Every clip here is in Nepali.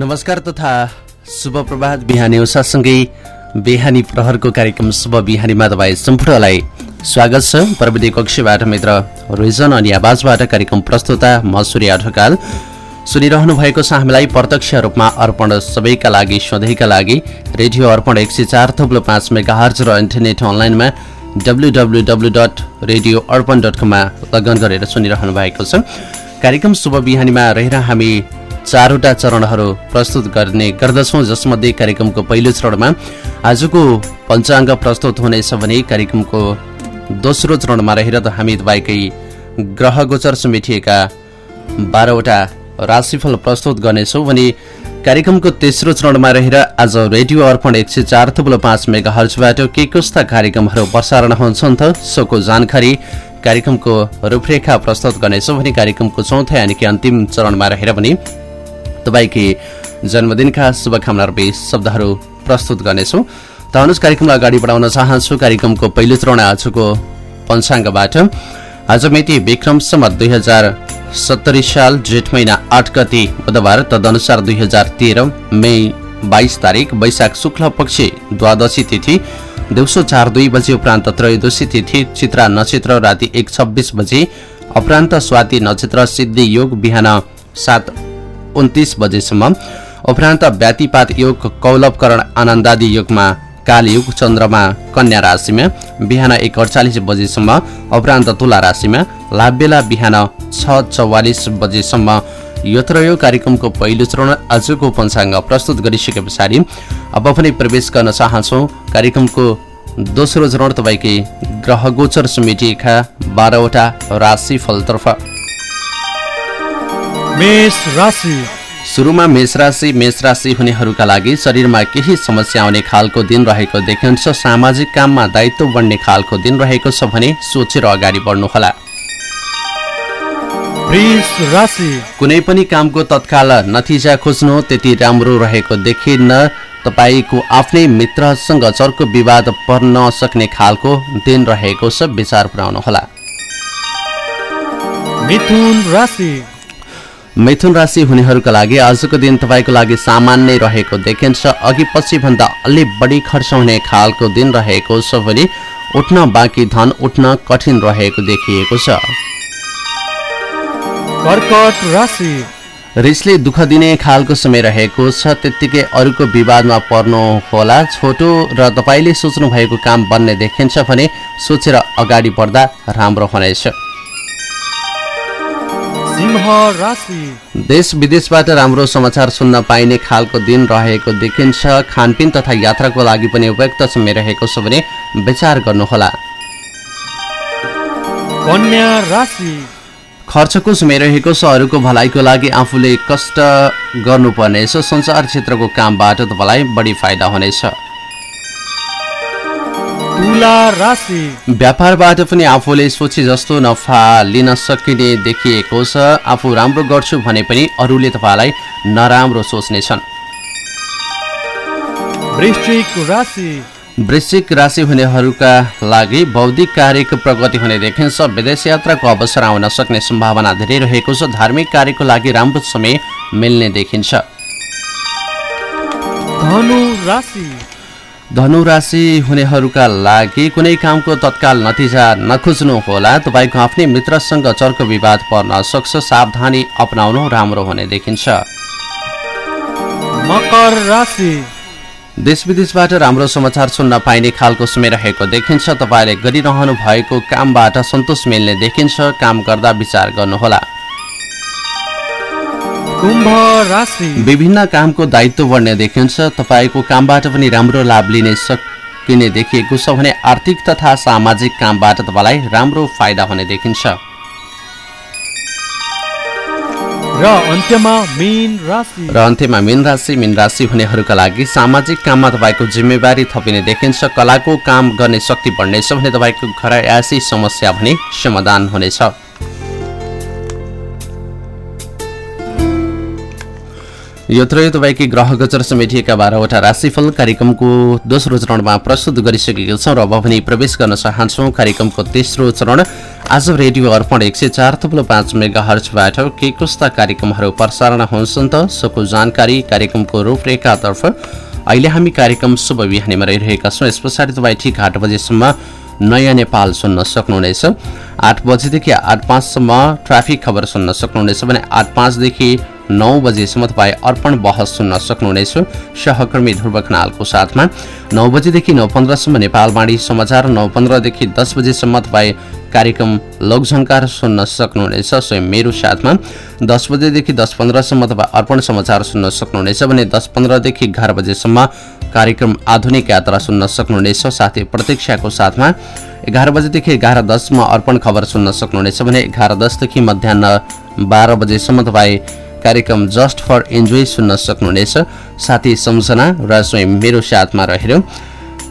नमस्कार तथा शुभ प्रभात बिहानी उषासँगै बिहानी प्रहरको कार्यक्रम शुभ बिहानीमा तपाईँ सम्पूर्णलाई स्वागत छ। प्रविधि कक्षबाट मित्र रिजन अनि आवाजबाट कार्यक्रम प्रस्तुता म सूर्य ढकाल सुनिरहनु भएको छ हामीलाई प्रत्यक्ष रूपमा अर्पण सबैका लागि सधैँका लागि। रेडियो अर्पण एक सय चार थुप्लो पाँच मेगा हर्ज र इन्टरनेट अनलाइनमा W W W dot radio Arpan dot कममा लगन गरेर सुनिरहनु भएको छ। कार्यक्रम शुभ बिहानीमा रहेर हामी चारवटा चरणहरू प्रस्तुत गर्ने गर्दछौँ जसमध्ये कार्यक्रमको पहिलो चरणमा आजको पञ्चाङ्ग प्रस्तुत हुनेछ भने कार्यक्रमको दोस्रो चरणमा रहेर त हामी तपाईँकै ग्रह गोचर समेटिएका बाह्रवटा राशिफल प्रस्तुत गर्नेछौँ भने कार्यक्रमको तेस्रो चरणमा रहेर आज रेडियो अर्पण एक सय चार थुप्रो पाँच मेगा हर्चबाट के कस्ता कार्यक्रमहरू प्रसारण हुन्छन् त सोको जानकारी कार्यक्रमको रूपरेखा प्रस्तुत गर्नेछौँ भने कार्यक्रमको चौथो यानि कि अन्तिम चरणमा रहेर पनि तपाईँकै जन्मदिनका शुभकामना रूपी शब्दहरू प्रस्तुत गर्नेछौँ। अनुस कार्यक्रमलाई अगाडि बढाउन चाहन्छु। कार्यक्रमको पहिलो चरण आजको पञ्चाङ्गबाट। आज मिति विक्रमसम्म दुई हजार सत्तरी साल जेठ महिना आठ गति बुधबार तदनुसार दुई हजार तेह्र मे बाइस तारिक वैशाख शुक्ल पक्ष द्वादशी तिथि दिउँसो चार दुई बजे उपरान्त त्रयोदशी तिथि चित्रा नक्षत्र राति एक छब्बिस बजे अपरान्त स्वाति नक्षत्र सिद्धि योग बिहान सात उन्तिस बजेसम्म। उपरान्त व्यातिपात योग कौलभकरण आनन्दादि युगमा कालयुग चन्द्रमा कन्या राशिमा बिहान एक अडचालिस बजेसम्म उपरान्त तुला राशिमा लाभबेला बिहान छ चौवालिस बजेसम्म। यो कार्यक्रमको पहिलो चरण आजको पञ्चाङ्ग प्रस्तुत गरिसके पछाडि अब पनि प्रवेश गर्न चाहन्छौँ। कार्यक्रमको दोस्रो चरण तपाईँकै ग्रह गोचर समेटिएका बाह्रवटा राशिफलतर्फ। मेष राशि। सुरुमा मेष राशि मेष राशि हुनेहरूका लागि शरीरमा केही समस्या आउने खालको दिन रहेको देखिन्छ। सामाजिक काममा दायित्व बढ्ने खालको दिन रहेको छ भने सोचेर अगाडि बढ्नुहोला। कुनै पनि कामको तत्काल नतिजा खोज्नु त्यति राम्रो रहेको देखिन्न। तपाईँको आफ्नै मित्रसँग चर्को विवाद पर्न सक्ने खालको दिन रहेको छ। विचार पुर्याउनुहोला मिथुन राशि हुनेहरूका लागि आजको दिन तपाईँको लागि सामान्य रहेको देखिन्छ। अघि पछि भन्दा अलि बढी खर्च हुने खालको दिन रहेको छ भने उठ्न बाँकी धन उठ्न कठिन रहेको देखिएको छ। रिसले दुःख दिने खालको समय रहेको छ। त्यत्तिकै अरूको विवादमा पर्नु होला। छोटो र तपाईँले सोच्नु भएको काम बन्ने देखिन्छ भने सोचेर अगाडि बढ्दा राम्रो हुनेछ। देश विदेशबाट राम्रो समाचार सुन्न पाइने खालको दिन रहेको देखिन्छ। खानपिन तथा यात्राको लागि पनि उपयुक्त समय रहेको छ भने विचार गर्नुहोला। खर्चको समय रहेको छ अरूको भलाइको लागि आफूले कष्ट गर्नुपर्नेछ। संसार क्षेत्रको कामबाट तपाईँलाई बढी फाइदा हुनेछ। व्यापारबाट पनि आफूले सोचे जस्तो नफा लिन सकिने देखिएको छ। आफू राम्रो गर्छु भने पनि अरूले तपाईँलाई नराम्रो सोच्नेछन्। वृश्चिक राशि। हुनेहरूका लागि बौद्धिक कार्यको प्रगति हुने देखिन्छ। विदेश यात्राको अवसर आउन सक्ने सम्भावना धेरै रहेको छ। धार्मिक कार्यको लागि राम्रो समय मिल्ने देखिन्छ। धनु राशि हुनेहरूका लागि कुनै कामको तत्काल नतिजा नखोज्नु होला तपाईँको आफ्नै मित्रसँग चर्को विवाद पर्न सक्छ। सावधानी अपनाउनु राम्रो हुने देखिन्छ। मकर राशि। देश विदेशबाट राम्रो समाचार सुन्न पाइने खालको समय रहेको देखिन्छ। तपाईँले गरिरहनु भएको कामबाट सन्तोष मिल्ने देखिन्छ। काम गर्दा विचार गर्नुहोला। विभिन्न कामको दायित्व बढ्ने देखिन्छ। तपाईँको कामबाट पनि राम्रो लाभ लिने सकिने देखिएको छ भने आर्थिक तथा सामाजिक कामबाट तपाईँलाई राम्रो फाइदा हुने देखिन्छ। र अन्त्यमा मेन राशि। र अन्त्यमा मेन राशि। मेन राशि हुनेहरूका लागि सामाजिक काममा तपाईँको जिम्मेवारी थपिने देखिन्छ। कलाको काम गर्ने शक्ति बढ्नेछ भने तपाईँको घरयासी समस्या भने समाधान हुनेछ। यो त्रय तपाईँकै ग्रह गोचर समेटिएका बाह्रवटा राशिफल कार्यक्रमको दोस्रो चरणमा प्रस्तुत गरिसकेको छौँ र अब पनि प्रवेश गर्न चाहन्छौँ कार्यक्रमको तेस्रो चरण। आज रेडियो अर्पण एक सय चार थुप्रो पाँच मेगा हर्चबाट के कस्ता कार्यक्रमहरू प्रसारण हुन्छन् त सोको जानकारी कार्यक्रमको रूपरेखातर्फ अहिले हामी कार्यक्रम शुभ बिहानीमा रहिरहेका छौँ यस पछाडि तपाईँ ठिक आठ बजेसम्म नयाँ नेपाल सुन्न सक्नुहुनेछ। आठ बजेदेखि आठ पाँचसम्म ट्राफिक खबर सुन्न सक्नुहुनेछ भने आठ पाँचदेखि नौ बजेसम्म तपाईँ अर्पण बहस सुन्न सक्नुहुनेछ। सहकर्मी ध्रुव खनालको साथमा नौ बजेदेखि नौ पन्ध्रसम्म नेपालवाणी समाचार नौ पन्ध्रदेखि दस बजेसम्म तपाईँ कार्यक्रम लोकझङ्कार सुन्न सक्नुहुनेछ। स्वयं मेरो साथमा दस बजेदेखि दस पन्ध्रसम्म तपाईँ अर्पण समाचार सुन्न सक्नुहुनेछ भने दस पन्ध्रदेखि एघार बजेसम्म कार्यक्रम आधुनिक यात्रा सुन्न सक्नुहुनेछ। साथै प्रतीक्षाको साथमा एघार बजेदेखि एघार दसमा अर्पण खबर सुन्न सक्नुहुनेछ भने एघार दसदेखि मध्याह बाह्र बजेसम्म तपाईँ कार्यक्रम जस्ट फर इन्जोय सुन्न सक्नुहुनेछ। साथी सम्झना र स्वयं मेरो साथमा रहेर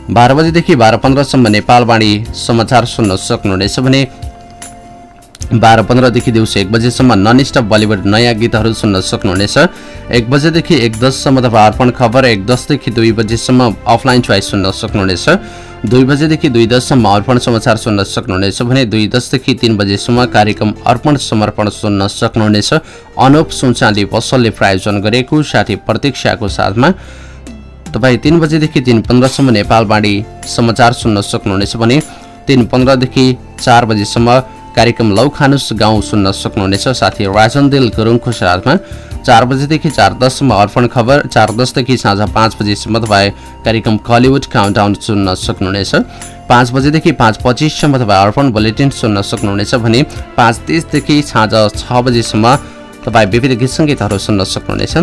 बाह्र बजेदेखि बाह्र पन्ध्रसम्म नेपालवाणी समाचार सुन्न सक्नुहुनेछ भने बाह्र पन्ध्रदेखि दिउँसो एक बजेसम्म नन स्टप बलिउड नयाँ गीतहरू सुन्न सक्नुहुनेछ। एक बजेदेखि एक दससम्म तपाईँ अर्पण खबर एक दसदेखि दुई बजेसम्म अफलाइन चोइस सुन्न सक्नुहुनेछ। दुई बजेदेखि दुई दससम्म अर्पण समाचार सुन्न सक्नुहुनेछ भने दुई दसदेखि तिन बजेसम्म कार्यक्रम अर्पण समर्पण सुन्न सक्नुहुनेछ। अनुप सुनचाँदी पसलले प्रायोजन गरेको साथै प्रतीक्षाको साथमा तपाईँ तिन बजेदेखि तिन पन्ध्रसम्म नेपालवाणी समाचार सुन्न सक्नुहुनेछ भने तिन पन्ध्रदेखि चार बजेसम्म कार्यक्रम लौ खानुस गाउँ सुन्न सक्नुहुनेछ। साथी राजनदेल गुरुङको साथमा चार बजेदेखि चार दससम्म अर्पण खबर चार दसदेखि साँझ पाँच बजीसम्म तपाईँ कार्यक्रम कलिउड काउन्टाउन सुन्न सक्नुहुनेछ। पाँच बजेदेखि पाँच पच्चिससम्म तपाईँ अर्पण बुलेटिन सुन्न सक्नुहुनेछ भने पाँच तिसदेखि साँझ छ बजीसम्म तपाईँ विविध गीत सङ्गीतहरू सुन्न सक्नुहुनेछ।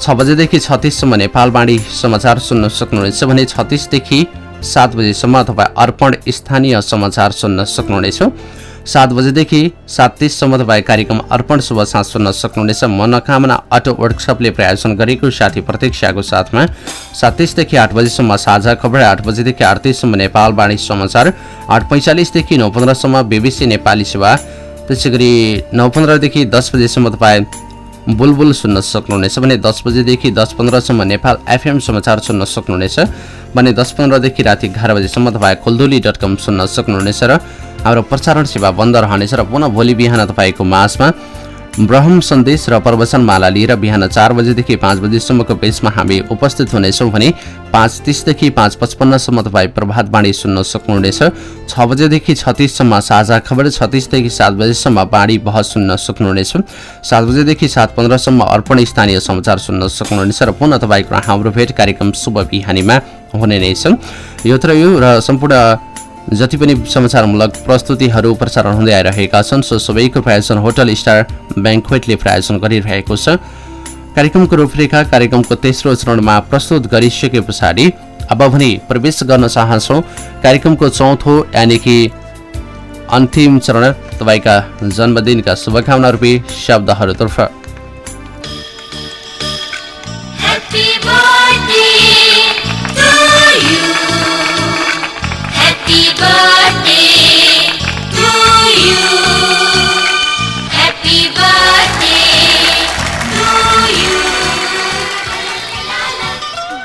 छ बजेदेखि छत्तिससम्म नेपालवाणी समाचार सुन्न सक्नुहुनेछ भने छत्तिसदेखि सात बजीसम्म तपाईँ अर्पण स्थानीय समाचार सुन्न सक्नुहुनेछ। सात बजेदेखि सात तिससम्म तपाईँ कार्यक्रम अर्पण शुभ साँझ सुन्न सक्नुहुनेछ। मनोकामना अटो वर्कसपले प्रायोजन गरेको साथी प्रतीक्षाको साथमा सात तिसदेखि आठ बजीसम्म साझा खबर आठ बजेदेखि आठ तिससम्म नेपाल वाणी समाचार आठ पैँचालिसदेखि नौ पन्ध्रसम्म बिबिसी नेपाली सेवा। त्यसै गरी नौ पन्ध्रदेखि दस बजेसम्म तपाईँ बुलबुल सुन्न सक्नुहुनेछ भने दस बजेदेखि दस पन्ध्रसम्म नेपाल एफएम समाचार सुन्न सक्नुहुनेछ भने दस पन्ध्रदेखि राति एघार बजीसम्म तपाईँ खुल्दुली डट कम सुन्न सक्नुहुनेछ र हाम्रो प्रसारण सेवा बन्द रहनेछ र पुनः भोलि बिहान तपाईँको माझमा ब्रह्म सन्देश र प्रवचनमाला लिएर बिहान चार बजेदेखि पाँच बजीसम्मको पेजमा हामी उपस्थित हुनेछौँ भने पाँच तिसदेखि पाँच पचपन्नसम्म तपाईँ प्रभातवाणी सुन्न सक्नुहुनेछ। छ बजेदेखि छत्तिससम्म साझा खबर छत्तिसदेखि सात बजेसम्म बाढी बहस सुन्न सक्नुहुनेछ। सात बजेदेखि सात पन्ध्रसम्म अर्पण स्थानीय समाचार सुन्न सक्नुहुनेछ र पुनः तपाईँको हाम्रो भेट कार्यक्रम शुभ बिहानीमा हुने नै छ यो र सम्पूर्ण जति पनि समाचारमूलक प्रस्तुतिहरू प्रसारण हुँदै आइरहेका छन् सो सबैको प्रायोजन होटल स्टार ब्याङ्कवेटले प्रायोजन गरिरहेको छ। कार्यक्रमको रूपरेखा कार्यक्रमको तेस्रो चरणमा प्रस्तुत गरिसके पछाडि अब भने प्रवेश गर्न चाहन्छौँ। कार्यक्रमको चौथो यानि कि अन्तिम चरण तपाईँका जन्मदिनका शुभकामना रूपी शब्दहरूतर्फ।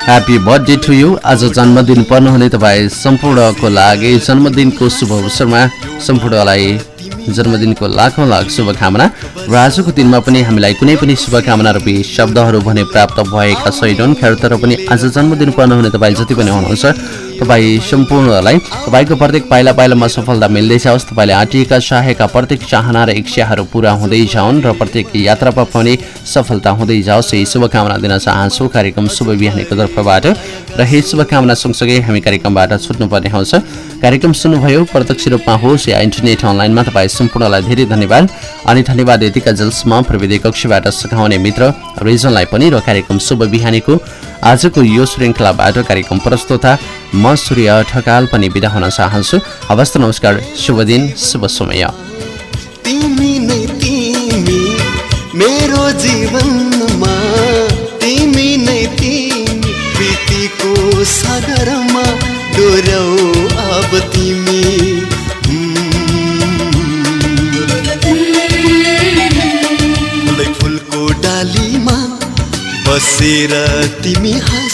ह्याप्पी बर्थडे टु यु आज जन्मदिन पर्नुहुने तपाईँ सम्पूर्णको लागि जन्मदिनको शुभ अवसरमा सम्पूर्णलाई जन्मदिनको लाखौँ लाख शुभकामना र आजको दिनमा पनि हामीलाई कुनै पनि शुभकामना रूपी शब्दहरू भने प्राप्त भएका छैनन्। खेर तर पनि आज जन्मदिन पर्नुहुने तपाईँ जति पनि हुनुहुन्छ तपाईँ सम्पूर्णलाई तपाईँको प्रत्येक पाइला पाइलामा सफलता मिल्दै जाओस् तपाईँले आँटिएका चाहेका प्रत्येक चाहना र इच्छाहरू पुरा हुँदै जाउन् र प्रत्येक यात्रामा पनि सफलता हुँदै जाओस् यही शुभकामना दिन चाहन्छु। कार्यक्रम शुभ बिहानीको तर्फबाट र यही शुभकामना सँगसँगै हामी कार्यक्रमबाट छुट्नुपर्ने आउँछ कार्यक्रम सुन्नुभयो प्रत्यक्ष रूपमा होस् या इन्टरनेट अनलाइनमा तपाईँ सम्पूर्णलाई धेरै धन्यवाद। अनि धन्यवाद यतिका जलसम्म प्रविधि कक्षबाट सघाउने मित्र रिजनलाई पनि र कार्यक्रम शुभ बिहानीको आजको यो श्रृङ्खलाबाट कार्यक्रम प्रस्तुता म सूर्य ठकाल पनि बिदा हुन चाहन्छु। हवस् नमस्कार शुभ दिन शुभ समय। मेरो जीवनमा तिमी हाँस